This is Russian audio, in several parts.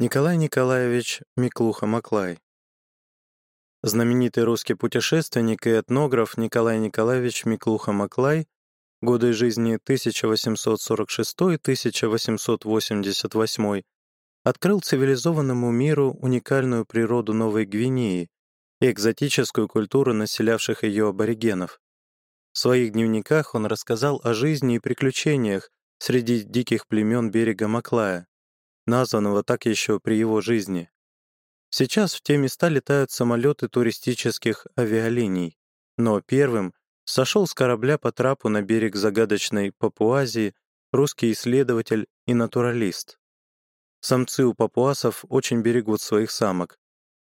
Николай Николаевич Миклуха-Маклай. Знаменитый русский путешественник и этнограф Николай Николаевич Миклуха-Маклай. Годы жизни 1846-1888 открыл цивилизованному миру уникальную природу Новой Гвинеи и экзотическую культуру населявших ее аборигенов. В своих дневниках он рассказал о жизни и приключениях среди диких племен берега Маклая, названного так еще при его жизни. Сейчас в те места летают самолеты туристических авиалиний, но первым сошел с корабля по трапу на берег загадочной Папуазии русский исследователь и натуралист. Самцы у папуасов очень берегут своих самок.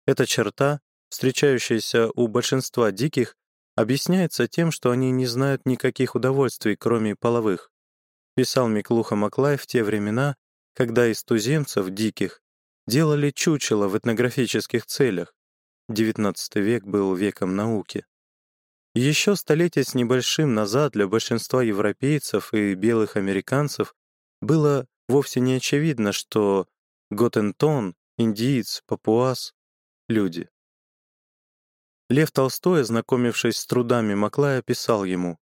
Эта черта, встречающаяся у большинства диких, объясняется тем, что они не знают никаких удовольствий, кроме половых. Писал Миклуха Маклай в те времена, когда из туземцев, диких, делали чучело в этнографических целях. XIX век был веком науки. Еще столетия с небольшим назад для большинства европейцев и белых американцев было вовсе не очевидно, что Готентон, индиец, папуас — люди. Лев Толстой, ознакомившись с трудами Маклая, писал ему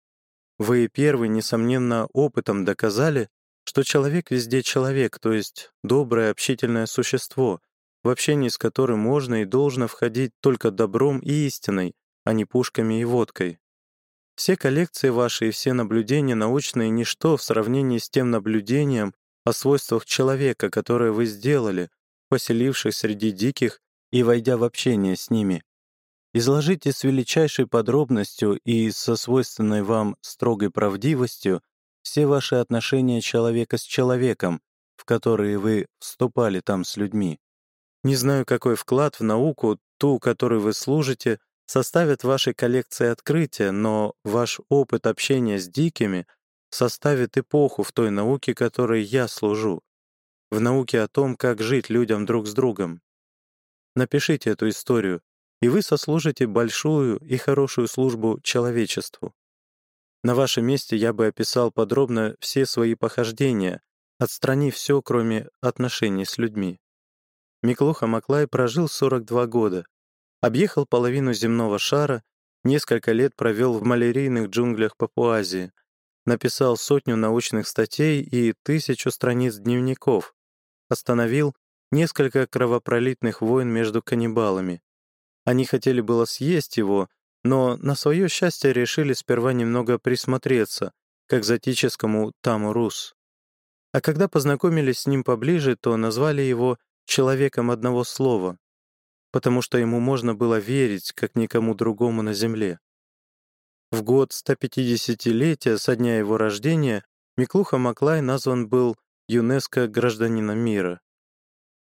«Вы первый, несомненно, опытом доказали, что человек везде человек, то есть доброе общительное существо, в общении с которым можно и должно входить только добром и истиной, а не пушками и водкой. Все коллекции ваши и все наблюдения научные — ничто в сравнении с тем наблюдением о свойствах человека, которое вы сделали, поселившись среди диких и войдя в общение с ними. Изложите с величайшей подробностью и со свойственной вам строгой правдивостью все ваши отношения человека с человеком, в которые вы вступали там с людьми. Не знаю, какой вклад в науку, ту, которой вы служите, составит вашей коллекции открытия, но ваш опыт общения с дикими составит эпоху в той науке, которой я служу, в науке о том, как жить людям друг с другом. Напишите эту историю, и вы сослужите большую и хорошую службу человечеству. На вашем месте я бы описал подробно все свои похождения, отстранив все, кроме отношений с людьми. Миклуха Маклай прожил 42 года, объехал половину земного шара, несколько лет провел в малярийных джунглях Папуазии, написал сотню научных статей и тысячу страниц дневников, остановил несколько кровопролитных войн между каннибалами. Они хотели было съесть его, но на свое счастье решили сперва немного присмотреться к экзотическому Таму-Рус. А когда познакомились с ним поближе, то назвали его «человеком одного слова», потому что ему можно было верить, как никому другому на Земле. В год 150-летия со дня его рождения Миклуха Маклай назван был ЮНЕСКО гражданином мира.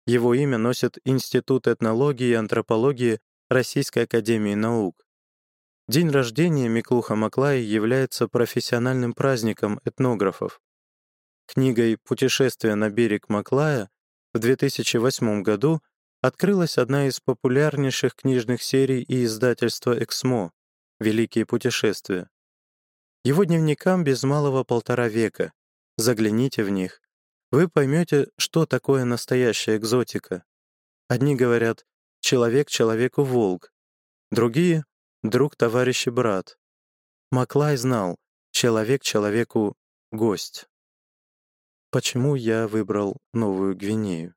Его имя носит Институт этнологии и антропологии Российской академии наук. День рождения Миклуха Маклая является профессиональным праздником этнографов. Книгой «Путешествие на берег Маклая» в 2008 году открылась одна из популярнейших книжных серий и издательства «Эксмо» «Великие путешествия». Его дневникам без малого полтора века. Загляните в них. Вы поймете, что такое настоящая экзотика. Одни говорят «человек человеку волк», другие друг, товарищ и брат. Маклай знал, человек человеку — гость. Почему я выбрал Новую Гвинею?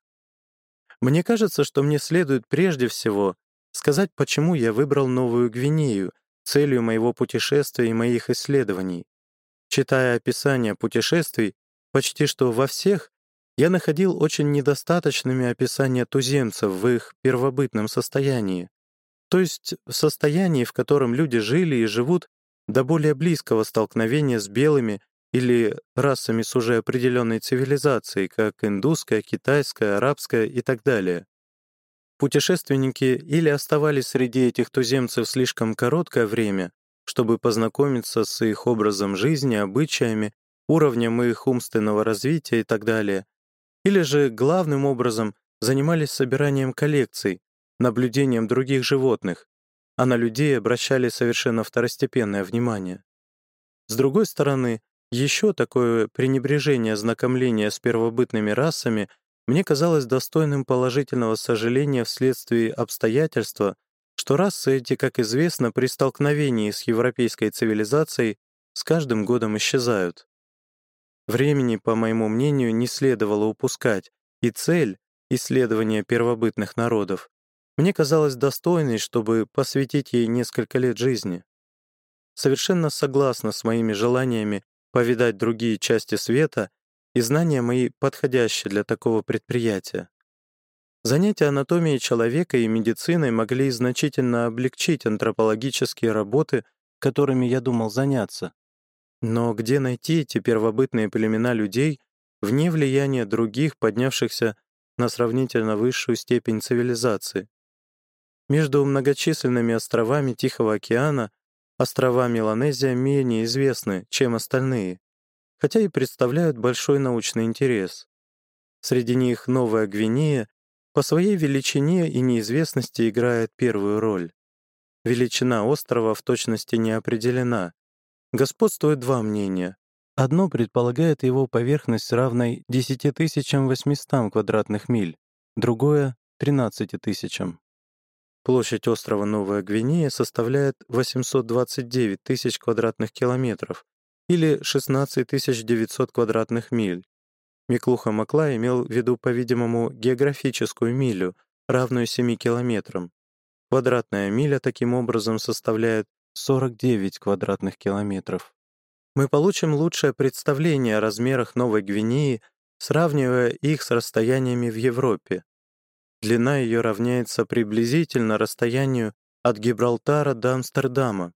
Мне кажется, что мне следует прежде всего сказать, почему я выбрал Новую Гвинею, целью моего путешествия и моих исследований. Читая описания путешествий, почти что во всех, я находил очень недостаточными описания туземцев в их первобытном состоянии то есть в состоянии, в котором люди жили и живут до более близкого столкновения с белыми или расами с уже определенной цивилизацией, как индусская, китайская, арабская и так далее. Путешественники или оставались среди этих туземцев слишком короткое время, чтобы познакомиться с их образом жизни, обычаями, уровнем их умственного развития и так далее, или же главным образом занимались собиранием коллекций, наблюдением других животных, а на людей обращали совершенно второстепенное внимание. С другой стороны, еще такое пренебрежение ознакомления с первобытными расами мне казалось достойным положительного сожаления вследствие обстоятельства, что расы эти, как известно, при столкновении с европейской цивилизацией с каждым годом исчезают. Времени, по моему мнению, не следовало упускать, и цель — исследования первобытных народов — мне казалось достойной, чтобы посвятить ей несколько лет жизни. Совершенно согласно с моими желаниями повидать другие части света, и знания мои подходящие для такого предприятия. Занятия анатомией человека и медициной могли значительно облегчить антропологические работы, которыми я думал заняться. Но где найти эти первобытные племена людей вне влияния других, поднявшихся на сравнительно высшую степень цивилизации? Между многочисленными островами Тихого океана острова Меланезия менее известны, чем остальные, хотя и представляют большой научный интерес. Среди них Новая Гвинея по своей величине и неизвестности играет первую роль. Величина острова в точности не определена. Господствует два мнения. Одно предполагает его поверхность равной 10 800 квадратных миль, другое — 13 тысячам. Площадь острова Новая Гвинея составляет 829 тысяч квадратных километров или 16 900 квадратных миль. Миклуха Макла имел в виду, по-видимому, географическую милю, равную 7 километрам. Квадратная миля таким образом составляет 49 квадратных километров. Мы получим лучшее представление о размерах Новой Гвинеи, сравнивая их с расстояниями в Европе. Длина ее равняется приблизительно расстоянию от Гибралтара до Амстердама,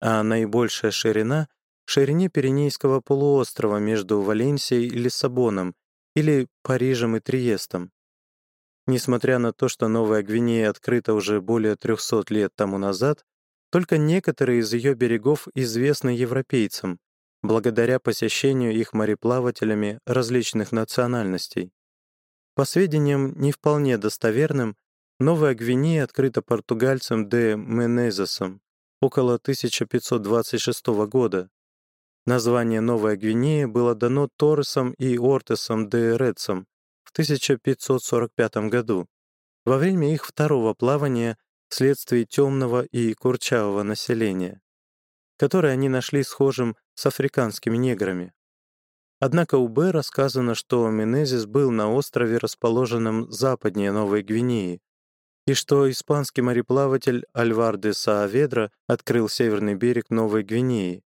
а наибольшая ширина — ширине Пиренейского полуострова между Валенсией и Лиссабоном или Парижем и Триестом. Несмотря на то, что Новая Гвинея открыта уже более 300 лет тому назад, только некоторые из ее берегов известны европейцам, благодаря посещению их мореплавателями различных национальностей. По сведениям не вполне достоверным, Новая Гвинея открыта португальцем де Менезесом около 1526 года. Название Новая Гвинея было дано Торресом и Ортесом де Редсом в 1545 году, во время их второго плавания вследствие темного и курчавого населения, которое они нашли схожим с африканскими неграми. Однако у Б рассказано, что Менезис был на острове, расположенном западнее Новой Гвинеи, и что испанский мореплаватель Альвар де Сааведра открыл северный берег Новой Гвинеи.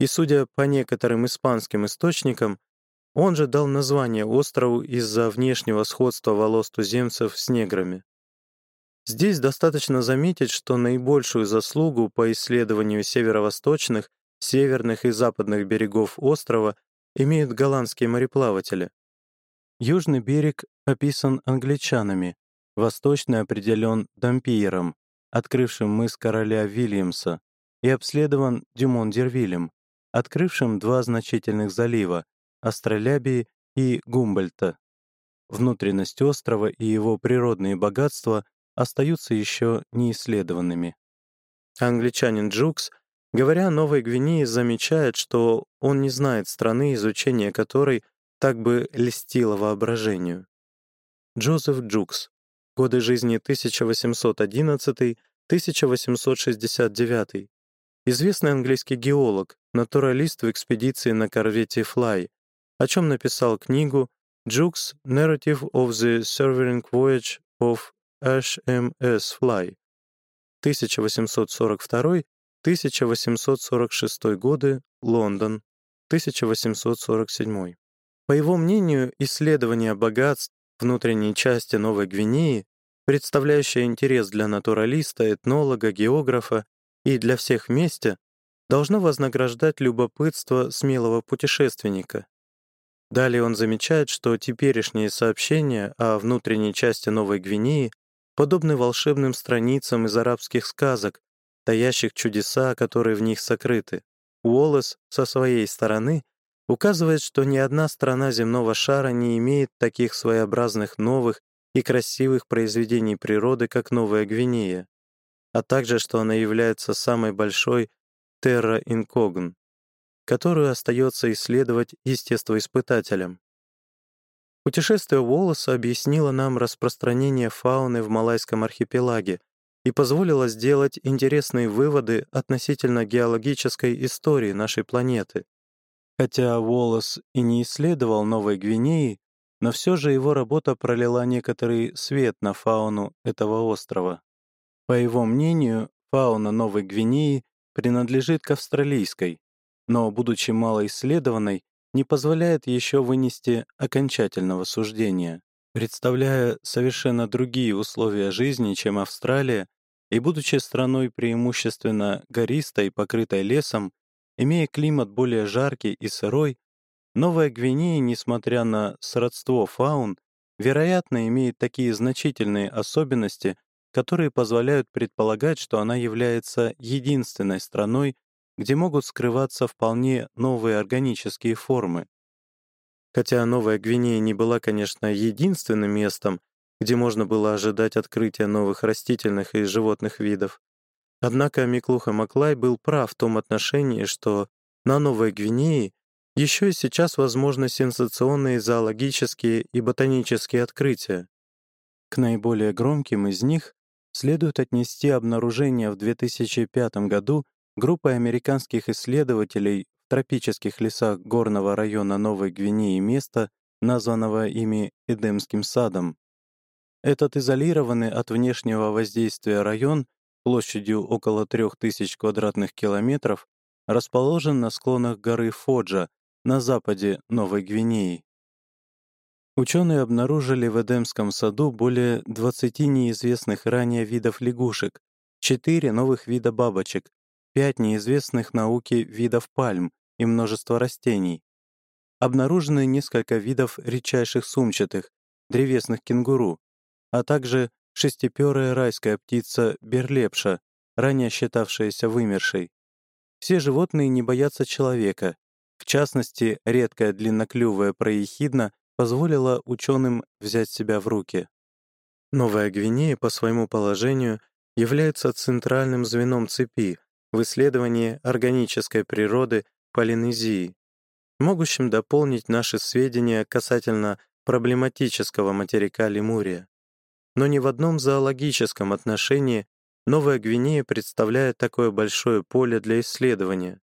И, судя по некоторым испанским источникам, он же дал название острову из-за внешнего сходства волос туземцев с неграми. Здесь достаточно заметить, что наибольшую заслугу по исследованию северо-восточных, северных и западных берегов острова имеют голландские мореплаватели. Южный берег описан англичанами, восточный определен Дампиером, открывшим мыс короля Вильямса, и обследован Дюмон-Дервилем, открывшим два значительных залива — Астролябии и Гумбольта. Внутренность острова и его природные богатства остаются еще неисследованными. Англичанин Джукс — Говоря о Новой Гвинее, замечает, что он не знает страны, изучение которой так бы льстило воображению. Джозеф Джукс. Годы жизни 1811-1869. Известный английский геолог, натуралист в экспедиции на корвете «Флай», о чем написал книгу «Джукс Narrative of the Surveying Voyage of HMS Fly» 1842 1846 годы, Лондон, 1847. По его мнению, исследование богатств внутренней части Новой Гвинеи, представляющее интерес для натуралиста, этнолога, географа и для всех вместе, должно вознаграждать любопытство смелого путешественника. Далее он замечает, что теперешние сообщения о внутренней части Новой Гвинеи подобны волшебным страницам из арабских сказок, таящих чудеса, которые в них сокрыты. Уоллес со своей стороны указывает, что ни одна страна земного шара не имеет таких своеобразных новых и красивых произведений природы, как Новая Гвинея, а также, что она является самой большой терра инкогн, которую остается исследовать естествоиспытателям. Путешествие Уоллеса объяснило нам распространение фауны в Малайском архипелаге и позволило сделать интересные выводы относительно геологической истории нашей планеты. Хотя Уоллес и не исследовал Новой Гвинеи, но все же его работа пролила некоторый свет на фауну этого острова. По его мнению, фауна Новой Гвинеи принадлежит к австралийской, но, будучи малоисследованной, не позволяет еще вынести окончательного суждения. Представляя совершенно другие условия жизни, чем Австралия, и будучи страной преимущественно гористой, покрытой лесом, имея климат более жаркий и сырой, Новая Гвинея, несмотря на сродство фаун, вероятно, имеет такие значительные особенности, которые позволяют предполагать, что она является единственной страной, где могут скрываться вполне новые органические формы. Хотя Новая Гвинея не была, конечно, единственным местом, где можно было ожидать открытия новых растительных и животных видов, однако Миклуха Маклай был прав в том отношении, что на Новой Гвинее еще и сейчас возможны сенсационные зоологические и ботанические открытия. К наиболее громким из них следует отнести обнаружение в 2005 году Группа американских исследователей в тропических лесах горного района Новой Гвинеи места, названного ими Эдемским садом. Этот изолированный от внешнего воздействия район площадью около 3000 квадратных километров расположен на склонах горы Фоджа на западе Новой Гвинеи. Ученые обнаружили в Эдемском саду более 20 неизвестных ранее видов лягушек, 4 новых вида бабочек, пять неизвестных науке видов пальм и множество растений. Обнаружены несколько видов редчайших сумчатых, древесных кенгуру, а также шестиперая райская птица берлепша, ранее считавшаяся вымершей. Все животные не боятся человека. В частности, редкая длинноклювая проехидна позволила ученым взять себя в руки. Новая Гвинея по своему положению является центральным звеном цепи, в исследовании органической природы Полинезии, могущим дополнить наши сведения касательно проблематического материка Лемурия. Но ни в одном зоологическом отношении Новая Гвинея представляет такое большое поле для исследования.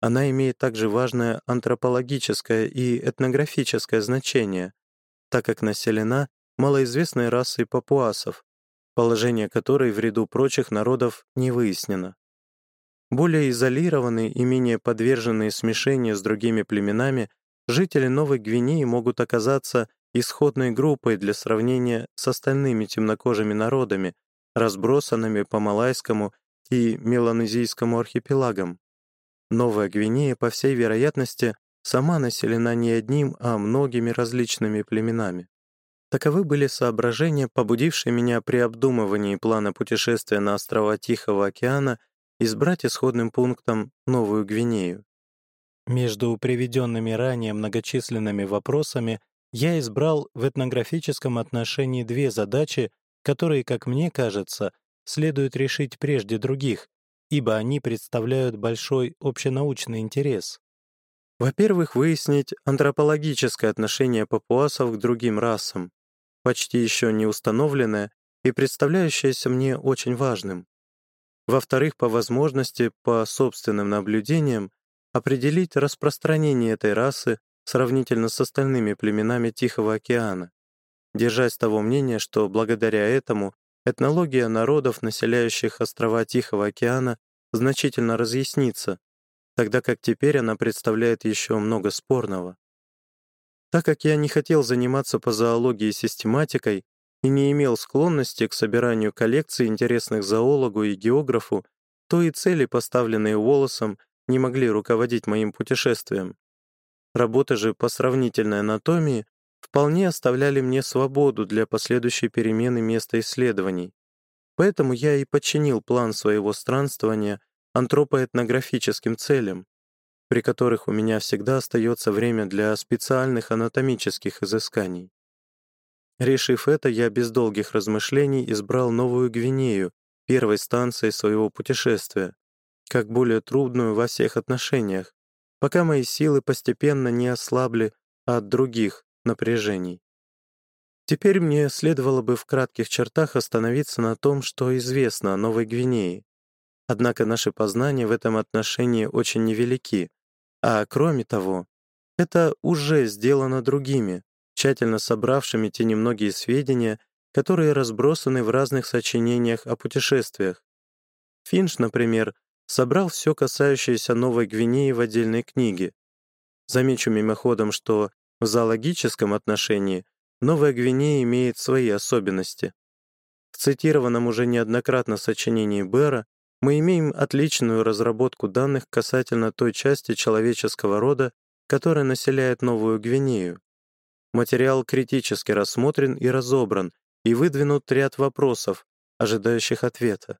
Она имеет также важное антропологическое и этнографическое значение, так как населена малоизвестной расой папуасов, положение которой в ряду прочих народов не выяснено. Более изолированные и менее подверженные смешению с другими племенами, жители Новой Гвинеи могут оказаться исходной группой для сравнения с остальными темнокожими народами, разбросанными по Малайскому и Меланезийскому архипелагам. Новая Гвинея, по всей вероятности, сама населена не одним, а многими различными племенами. Таковы были соображения, побудившие меня при обдумывании плана путешествия на острова Тихого океана избрать исходным пунктом Новую Гвинею. Между приведенными ранее многочисленными вопросами я избрал в этнографическом отношении две задачи, которые, как мне кажется, следует решить прежде других, ибо они представляют большой общенаучный интерес. Во-первых, выяснить антропологическое отношение папуасов к другим расам, почти еще не установленное и представляющееся мне очень важным. Во-вторых, по возможности, по собственным наблюдениям, определить распространение этой расы сравнительно с остальными племенами Тихого океана, держась того мнения, что благодаря этому этнология народов, населяющих острова Тихого океана, значительно разъяснится, тогда как теперь она представляет еще много спорного. Так как я не хотел заниматься по зоологии систематикой, и не имел склонности к собиранию коллекций интересных зоологу и географу, то и цели, поставленные Волосом, не могли руководить моим путешествием. Работы же по сравнительной анатомии вполне оставляли мне свободу для последующей перемены места исследований. Поэтому я и подчинил план своего странствования антропоэтнографическим целям, при которых у меня всегда остается время для специальных анатомических изысканий. Решив это, я без долгих размышлений избрал Новую Гвинею, первой станцией своего путешествия, как более трудную во всех отношениях, пока мои силы постепенно не ослабли от других напряжений. Теперь мне следовало бы в кратких чертах остановиться на том, что известно о Новой Гвинее. Однако наши познания в этом отношении очень невелики, а кроме того, это уже сделано другими, тщательно собравшими те немногие сведения, которые разбросаны в разных сочинениях о путешествиях. Финш, например, собрал все касающееся Новой Гвинеи в отдельной книге. Замечу мимоходом, что в зоологическом отношении Новая Гвинея имеет свои особенности. В цитированном уже неоднократно сочинении Бера мы имеем отличную разработку данных касательно той части человеческого рода, которая населяет Новую Гвинею. Материал критически рассмотрен и разобран, и выдвинут ряд вопросов, ожидающих ответа.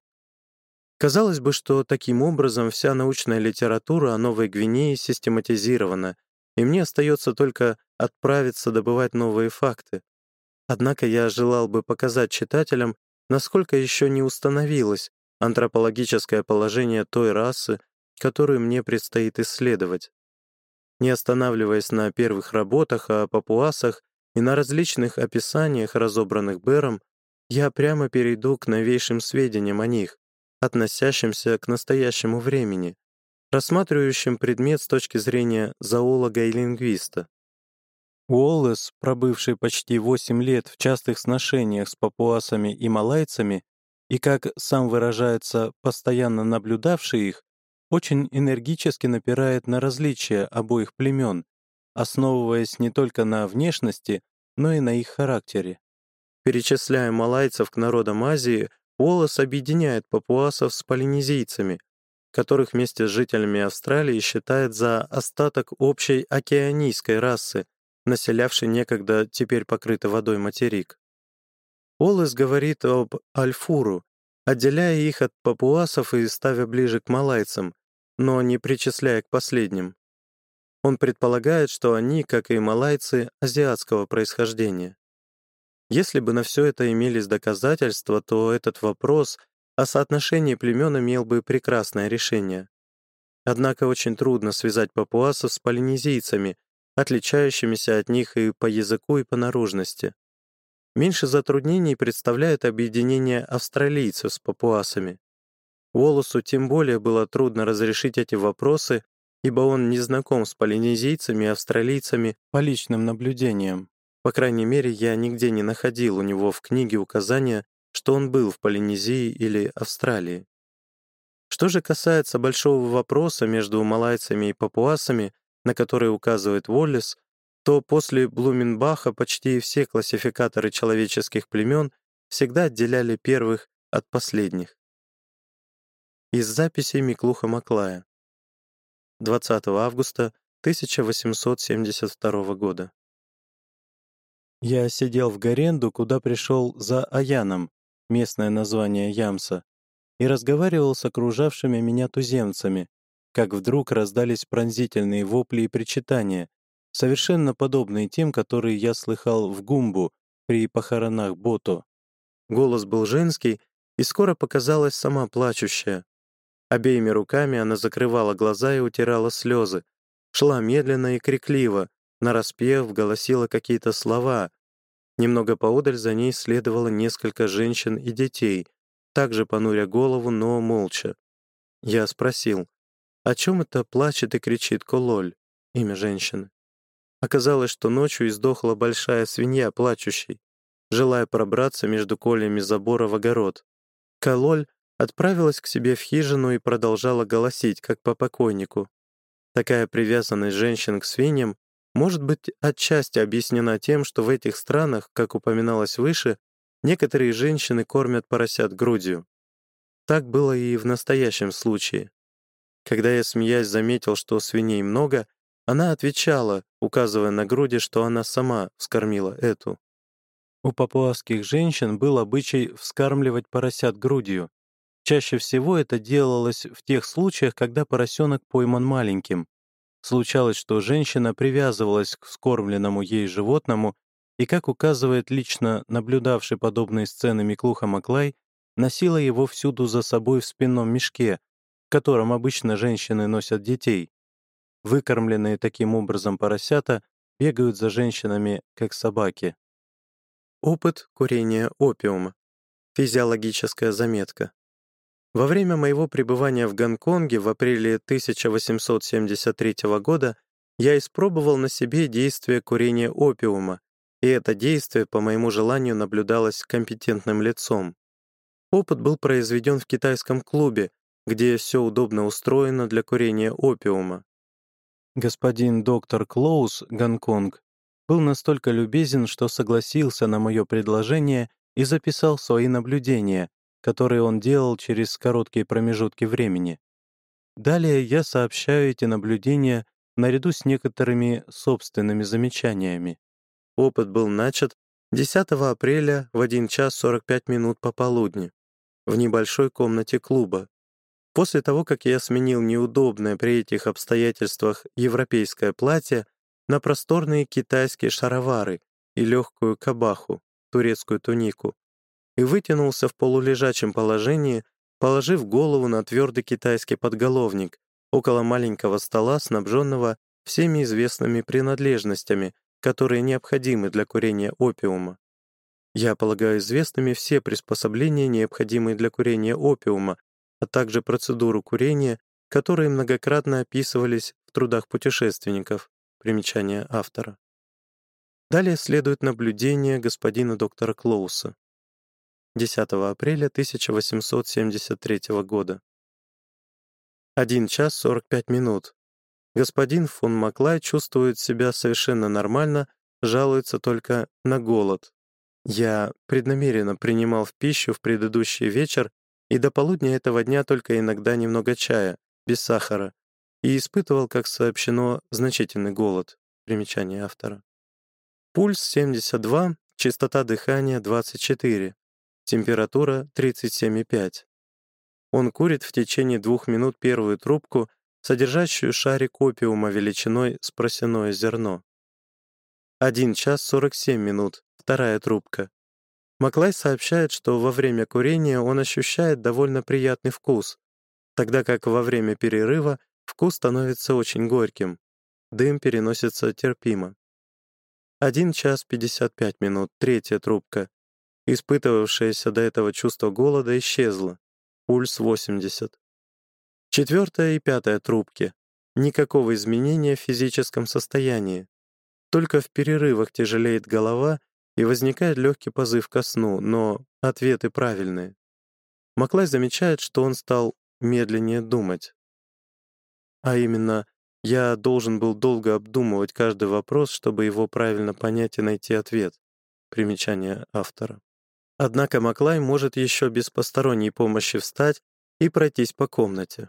Казалось бы, что таким образом вся научная литература о Новой Гвинее систематизирована, и мне остается только отправиться добывать новые факты. Однако я желал бы показать читателям, насколько еще не установилось антропологическое положение той расы, которую мне предстоит исследовать. Не останавливаясь на первых работах о папуасах и на различных описаниях, разобранных Бером, я прямо перейду к новейшим сведениям о них, относящимся к настоящему времени, рассматривающим предмет с точки зрения зоолога и лингвиста. Уоллес, пробывший почти 8 лет в частых сношениях с папуасами и малайцами и, как сам выражается, постоянно наблюдавший их, очень энергически напирает на различия обоих племен, основываясь не только на внешности, но и на их характере. Перечисляя малайцев к народам Азии, Уоллес объединяет папуасов с полинезийцами, которых вместе с жителями Австралии считает за остаток общей океанийской расы, населявшей некогда теперь покрытый водой материк. Уоллес говорит об альфуру, отделяя их от папуасов и ставя ближе к малайцам, но не причисляя к последним. Он предполагает, что они, как и малайцы, азиатского происхождения. Если бы на все это имелись доказательства, то этот вопрос о соотношении племен имел бы прекрасное решение. Однако очень трудно связать папуасов с полинезийцами, отличающимися от них и по языку, и по наружности. Меньше затруднений представляет объединение австралийцев с папуасами. Волосу тем более было трудно разрешить эти вопросы, ибо он не знаком с полинезийцами и австралийцами по личным наблюдениям. По крайней мере, я нигде не находил у него в книге указания, что он был в Полинезии или Австралии. Что же касается большого вопроса между малайцами и папуасами, на который указывает Уоллес, то после Блуменбаха почти все классификаторы человеческих племен всегда отделяли первых от последних. Из записей Миклуха Маклая. 20 августа 1872 года. Я сидел в Гаренду, куда пришел за Аяном, местное название Ямса, и разговаривал с окружавшими меня туземцами, как вдруг раздались пронзительные вопли и причитания, совершенно подобные тем, которые я слыхал в Гумбу при похоронах Бото. Голос был женский, и скоро показалась сама плачущая. Обеими руками она закрывала глаза и утирала слезы, шла медленно и крикливо, нараспев голосила какие-то слова. Немного поодаль за ней следовало несколько женщин и детей, также понуря голову, но молча. Я спросил, о чем это плачет и кричит Кололь, имя женщины? Оказалось, что ночью издохла большая свинья плачущей, желая пробраться между колями забора в огород. Кололь отправилась к себе в хижину и продолжала голосить, как по покойнику. Такая привязанность женщин к свиньям может быть отчасти объяснена тем, что в этих странах, как упоминалось выше, некоторые женщины кормят поросят грудью. Так было и в настоящем случае. Когда я, смеясь, заметил, что свиней много, она отвечала, указывая на груди, что она сама вскормила эту. У папуасских женщин был обычай вскармливать поросят грудью. Чаще всего это делалось в тех случаях, когда поросенок пойман маленьким. Случалось, что женщина привязывалась к скормленному ей животному и, как указывает лично наблюдавший подобные сцены Миклуха Маклай, носила его всюду за собой в спинном мешке, в котором обычно женщины носят детей. Выкормленные таким образом поросята бегают за женщинами, как собаки. Опыт курения опиума. Физиологическая заметка. Во время моего пребывания в Гонконге в апреле 1873 года я испробовал на себе действие курения опиума, и это действие, по моему желанию, наблюдалось компетентным лицом. Опыт был произведен в китайском клубе, где все удобно устроено для курения опиума. Господин доктор Клоус, Гонконг, был настолько любезен, что согласился на мое предложение и записал свои наблюдения, которые он делал через короткие промежутки времени. Далее я сообщаю эти наблюдения наряду с некоторыми собственными замечаниями. Опыт был начат 10 апреля в 1 час 45 минут пополудни в небольшой комнате клуба. После того, как я сменил неудобное при этих обстоятельствах европейское платье на просторные китайские шаровары и легкую кабаху, турецкую тунику, и вытянулся в полулежачем положении, положив голову на твердый китайский подголовник около маленького стола, снабженного всеми известными принадлежностями, которые необходимы для курения опиума. Я полагаю известными все приспособления, необходимые для курения опиума, а также процедуру курения, которые многократно описывались в трудах путешественников. Примечание автора. Далее следует наблюдение господина доктора Клоуса. 10 апреля 1873 года. 1 час 45 минут. Господин фон Маклай чувствует себя совершенно нормально, жалуется только на голод. Я преднамеренно принимал в пищу в предыдущий вечер и до полудня этого дня только иногда немного чая, без сахара, и испытывал, как сообщено, значительный голод. Примечание автора. Пульс 72, частота дыхания 24, температура 37,5. Он курит в течение двух минут первую трубку, содержащую шарик опиума величиной с просяное зерно. 1 час 47 минут, вторая трубка. Маклай сообщает, что во время курения он ощущает довольно приятный вкус, тогда как во время перерыва Вкус становится очень горьким. Дым переносится терпимо. Один час пятьдесят пять минут, третья трубка. Испытывавшееся до этого чувство голода исчезло. Пульс 80. Четвертая и пятая трубки. Никакого изменения в физическом состоянии. Только в перерывах тяжелеет голова и возникает легкий позыв ко сну, но ответы правильные. Маклай замечает, что он стал медленнее думать. А именно, я должен был долго обдумывать каждый вопрос, чтобы его правильно понять и найти ответ. Примечание автора. Однако Маклай может еще без посторонней помощи встать и пройтись по комнате.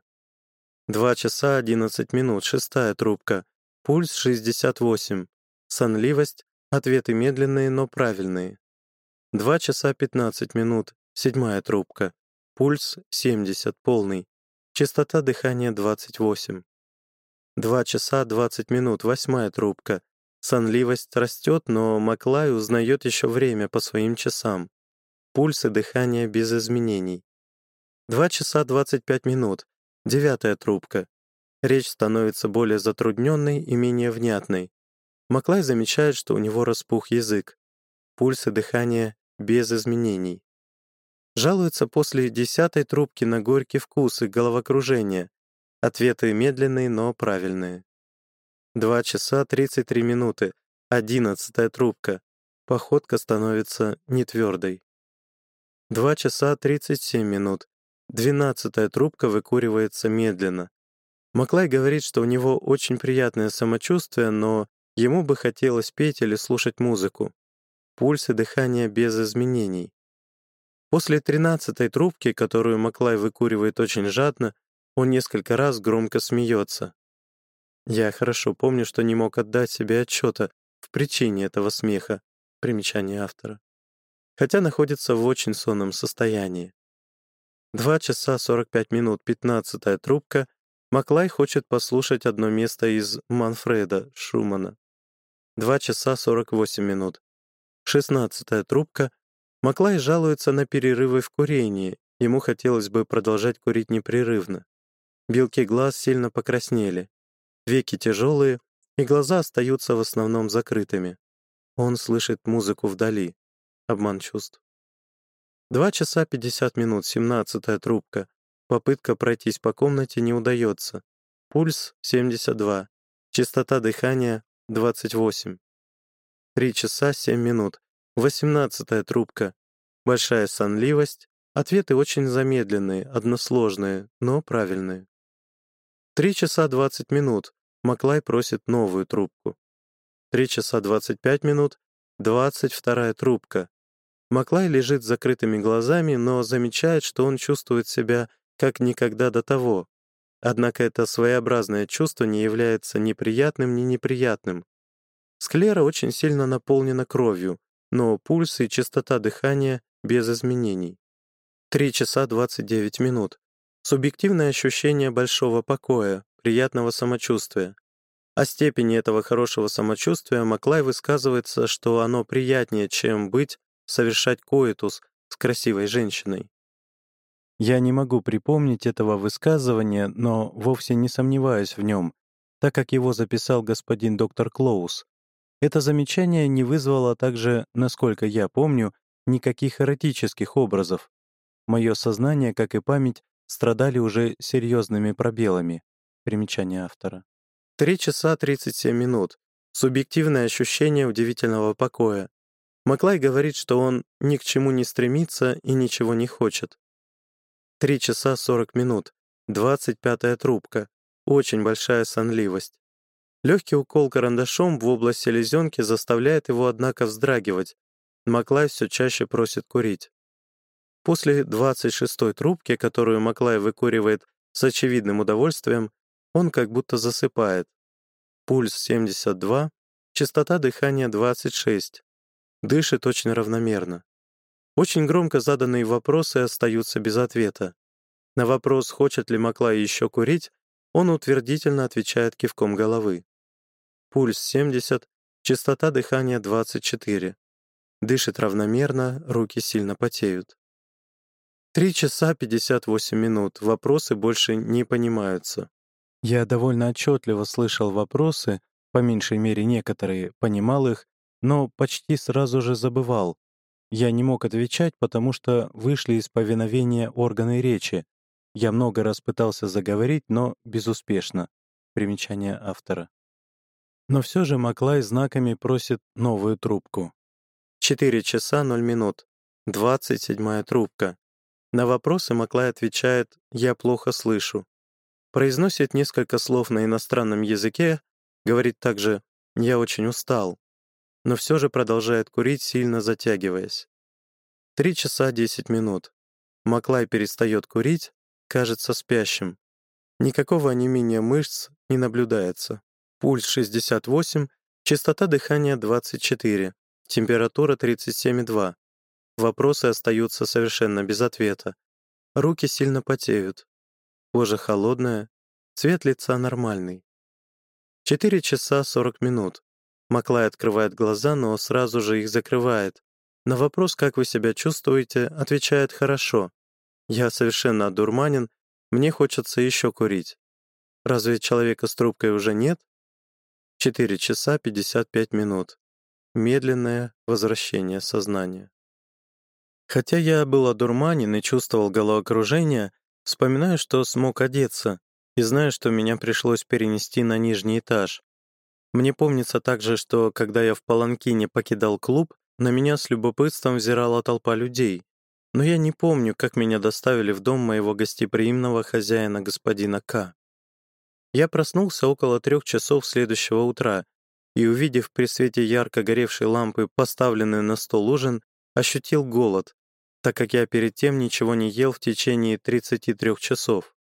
Два часа одиннадцать минут, шестая трубка, пульс 68, сонливость, ответы медленные, но правильные. Два часа пятнадцать минут, седьмая трубка, пульс 70, полный, Частота дыхания 28. 2 часа 20 минут, восьмая трубка. Сонливость растет, но Маклай узнает еще время по своим часам. Пульс и дыхание без изменений. 2 часа 25 минут, девятая трубка. Речь становится более затрудненной и менее внятной. Маклай замечает, что у него распух язык. Пульс и дыхание без изменений. Жалуется после десятой трубки на горький вкус и головокружение. Ответы медленные, но правильные. Два часа тридцать три минуты. Одиннадцатая трубка. Походка становится нетвердой. Два часа тридцать семь минут. Двенадцатая трубка выкуривается медленно. Маклай говорит, что у него очень приятное самочувствие, но ему бы хотелось петь или слушать музыку. Пульс и дыхание без изменений. После тринадцатой трубки, которую Маклай выкуривает очень жадно, он несколько раз громко смеется. Я хорошо помню, что не мог отдать себе отчета в причине этого смеха, примечание автора, хотя находится в очень сонном состоянии. Два часа сорок пять минут, пятнадцатая трубка, Маклай хочет послушать одно место из Манфреда Шумана. Два часа сорок восемь минут. Шестнадцатая трубка, Маклай жалуется на перерывы в курении, ему хотелось бы продолжать курить непрерывно. Белки глаз сильно покраснели, веки тяжелые, и глаза остаются в основном закрытыми. Он слышит музыку вдали. Обман чувств. 2 часа 50 минут, 17 трубка. Попытка пройтись по комнате не удается. Пульс 72. Частота дыхания 28. 3 часа 7 минут. 18 трубка. Большая сонливость. Ответы очень замедленные, односложные, но правильные. 3 часа 20 минут. Маклай просит новую трубку. 3 часа 25 минут. 22 трубка. Маклай лежит с закрытыми глазами, но замечает, что он чувствует себя как никогда до того. Однако это своеобразное чувство не является ни приятным, ни неприятным. Склера очень сильно наполнена кровью, но пульс и частота дыхания без изменений. 3 часа 29 минут. Субъективное ощущение большого покоя, приятного самочувствия. О степени этого хорошего самочувствия Маклай высказывается, что оно приятнее, чем быть, совершать коитус с красивой женщиной. Я не могу припомнить этого высказывания, но вовсе не сомневаюсь в нем, так как его записал господин доктор Клоус. Это замечание не вызвало также, насколько я помню, никаких эротических образов. Мое сознание, как и память, страдали уже серьезными пробелами. Примечание автора. Три часа 37 минут. Субъективное ощущение удивительного покоя. Маклай говорит, что он ни к чему не стремится и ничего не хочет. Три часа 40 минут. 25-я трубка. Очень большая сонливость. Легкий укол карандашом в область селезенки заставляет его, однако, вздрагивать. Маклай все чаще просит курить. После 26-й трубки, которую Маклай выкуривает с очевидным удовольствием, он как будто засыпает. Пульс 72, частота дыхания 26. Дышит очень равномерно. Очень громко заданные вопросы остаются без ответа. На вопрос, хочет ли Маклай еще курить, он утвердительно отвечает кивком головы пульс 70, частота дыхания 24. Дышит равномерно, руки сильно потеют. 3 часа 58 минут, вопросы больше не понимаются. Я довольно отчетливо слышал вопросы, по меньшей мере некоторые, понимал их, но почти сразу же забывал. Я не мог отвечать, потому что вышли из повиновения органы речи. Я много раз пытался заговорить, но безуспешно. Примечание автора. Но все же Маклай знаками просит новую трубку. 4 часа 0 минут. 27 трубка. На вопросы Маклай отвечает «Я плохо слышу». Произносит несколько слов на иностранном языке, говорит также «Я очень устал», но все же продолжает курить, сильно затягиваясь. 3 часа 10 минут. Маклай перестает курить, кажется спящим. Никакого онемения мышц не наблюдается пульс 68, частота дыхания 24, температура 37,2. Вопросы остаются совершенно без ответа. Руки сильно потеют. Кожа холодная, цвет лица нормальный. 4 часа 40 минут. Маклай открывает глаза, но сразу же их закрывает. На вопрос, как вы себя чувствуете, отвечает «хорошо». Я совершенно одурманен, мне хочется еще курить. Разве человека с трубкой уже нет? 4 часа 55 минут. Медленное возвращение сознания. Хотя я был одурманен и чувствовал головокружение, вспоминаю, что смог одеться, и знаю, что меня пришлось перенести на нижний этаж. Мне помнится также, что когда я в Паланкине покидал клуб, на меня с любопытством взирала толпа людей. Но я не помню, как меня доставили в дом моего гостеприимного хозяина господина К. Я проснулся около трех часов следующего утра и, увидев при свете ярко горевшей лампы поставленный на стол ужин, ощутил голод, так как я перед тем ничего не ел в течение 33 часов.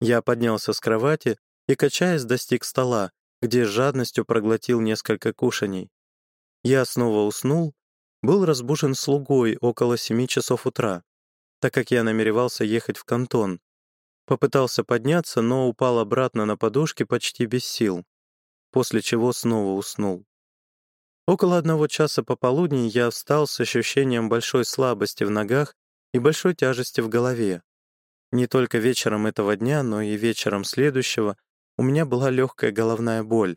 Я поднялся с кровати и, качаясь, достиг стола, где с жадностью проглотил несколько кушаний. Я снова уснул, был разбужен слугой около семи часов утра, так как я намеревался ехать в кантон, Попытался подняться, но упал обратно на подушке почти без сил, после чего снова уснул. Около одного часа пополудни я встал с ощущением большой слабости в ногах и большой тяжести в голове. Не только вечером этого дня, но и вечером следующего у меня была легкая головная боль,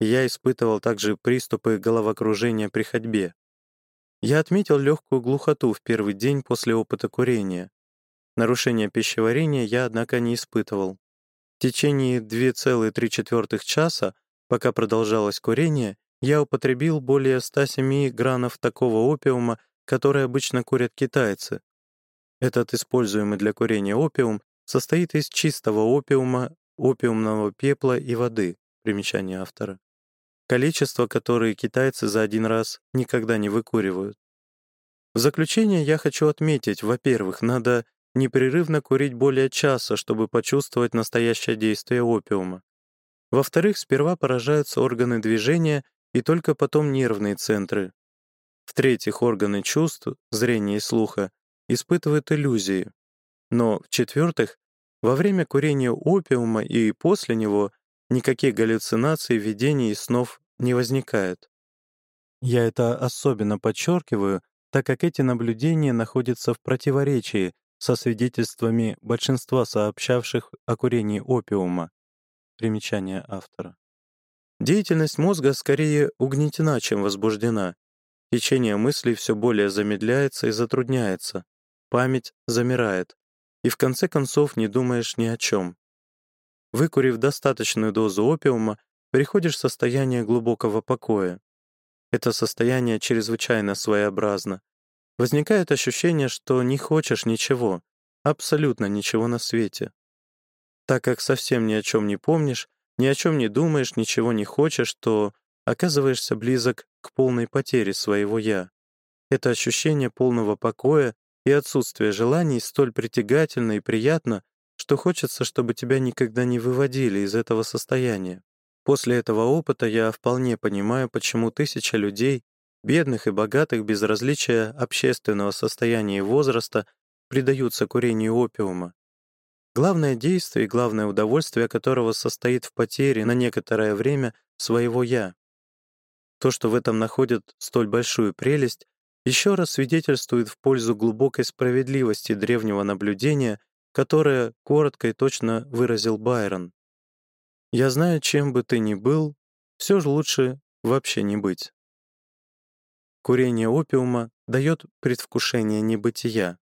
я испытывал также приступы головокружения при ходьбе. Я отметил легкую глухоту в первый день после опыта курения. Нарушения пищеварения я, однако, не испытывал. В течение 2,3 часа, пока продолжалось курение, я употребил более 107 гранов такого опиума, который обычно курят китайцы. Этот используемый для курения опиум состоит из чистого опиума, опиумного пепла и воды. Примечание автора. Количество, которое китайцы за один раз никогда не выкуривают. В заключение я хочу отметить, во-первых, надо непрерывно курить более часа, чтобы почувствовать настоящее действие опиума. Во-вторых, сперва поражаются органы движения и только потом нервные центры. В-третьих, органы чувств, зрения и слуха испытывают иллюзии. Но, в-четвертых, во время курения опиума и после него никаких галлюцинаций, видений и снов не возникает. Я это особенно подчеркиваю, так как эти наблюдения находятся в противоречии со свидетельствами большинства сообщавших о курении опиума. Примечание автора. Деятельность мозга скорее угнетена, чем возбуждена. Течение мыслей все более замедляется и затрудняется. Память замирает. И в конце концов не думаешь ни о чем. Выкурив достаточную дозу опиума, приходишь в состояние глубокого покоя. Это состояние чрезвычайно своеобразно. Возникает ощущение, что не хочешь ничего, абсолютно ничего на свете. Так как совсем ни о чем не помнишь, ни о чем не думаешь, ничего не хочешь, то оказываешься близок к полной потере своего «я». Это ощущение полного покоя и отсутствия желаний столь притягательно и приятно, что хочется, чтобы тебя никогда не выводили из этого состояния. После этого опыта я вполне понимаю, почему тысяча людей, бедных и богатых без различия общественного состояния и возраста, предаются курению опиума. Главное действие и главное удовольствие которого состоит в потере на некоторое время своего «я». То, что в этом находят столь большую прелесть, еще раз свидетельствует в пользу глубокой справедливости древнего наблюдения которое коротко и точно выразил Байрон. «Я знаю, чем бы ты ни был, все же лучше вообще не быть». Курение опиума дает предвкушение небытия.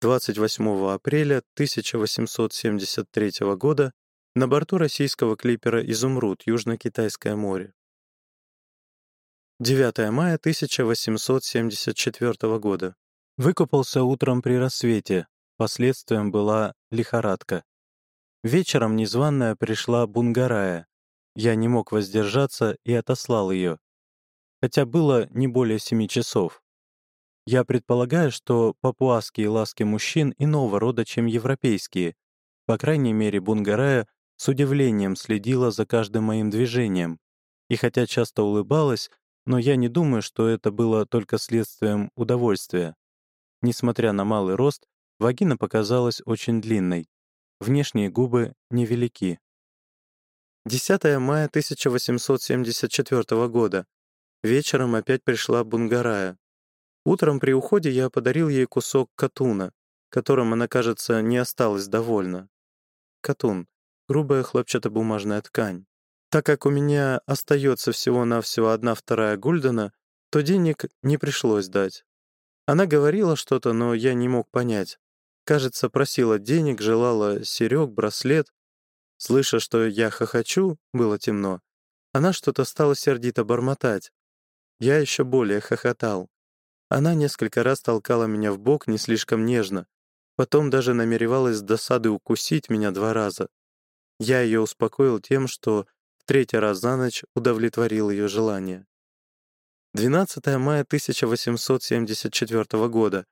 28 апреля 1873 года на борту российского клипера «Изумруд», Южно-Китайское море. 9 мая 1874 года. Выкупался утром при рассвете, Последствием была лихорадка. Вечером незваная пришла Бунгарая. Я не мог воздержаться и отослал ее. Хотя было не более семи часов. Я предполагаю, что папуасские ласки мужчин иного рода, чем европейские. По крайней мере, Бунгарая с удивлением следила за каждым моим движением. И хотя часто улыбалась, но я не думаю, что это было только следствием удовольствия. Несмотря на малый рост, Вагина показалась очень длинной. Внешние губы невелики. 10 мая 1874 года. Вечером опять пришла Бунгарая. Утром при уходе я подарил ей кусок катуна, которым она, кажется, не осталась довольна. Катун — грубая хлопчатобумажная ткань. Так как у меня остается всего-навсего одна вторая гульдена, то денег не пришлось дать. Она говорила что-то, но я не мог понять. Кажется, просила денег, желала серег, браслет. Слыша, что я хохочу, было темно. Она что-то стала сердито бормотать. Я еще более хохотал. Она несколько раз толкала меня в бок не слишком нежно, потом даже намеревалась с досады укусить меня два раза. Я ее успокоил тем, что третий раз за ночь удовлетворил ее желание. 12 мая 1874 года.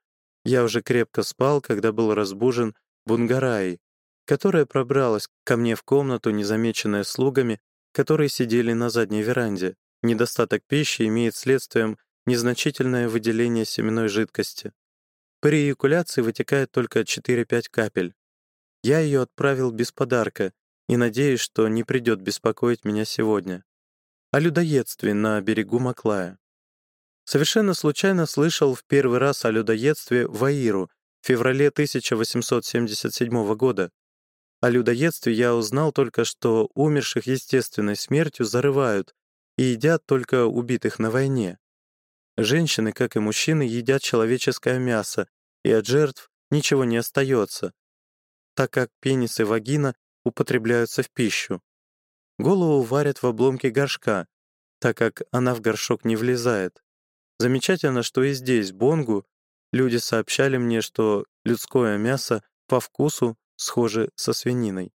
Я уже крепко спал, когда был разбужен Бунгараей, которая пробралась ко мне в комнату, незамеченная слугами, которые сидели на задней веранде. Недостаток пищи имеет следствием незначительное выделение семенной жидкости. При эякуляции вытекает только 4-5 капель. Я ее отправил без подарка и надеюсь, что не придет беспокоить меня сегодня. О людоедстве на берегу Маклая. Совершенно случайно слышал в первый раз о людоедстве в Аиру в феврале 1877 года. О людоедстве я узнал только, что умерших естественной смертью зарывают и едят только убитых на войне. Женщины, как и мужчины, едят человеческое мясо, и от жертв ничего не остается, так как пенис и вагина употребляются в пищу. Голову варят в обломке горшка, так как она в горшок не влезает. Замечательно, что и здесь, Бонгу, люди сообщали мне, что людское мясо по вкусу схоже со свининой.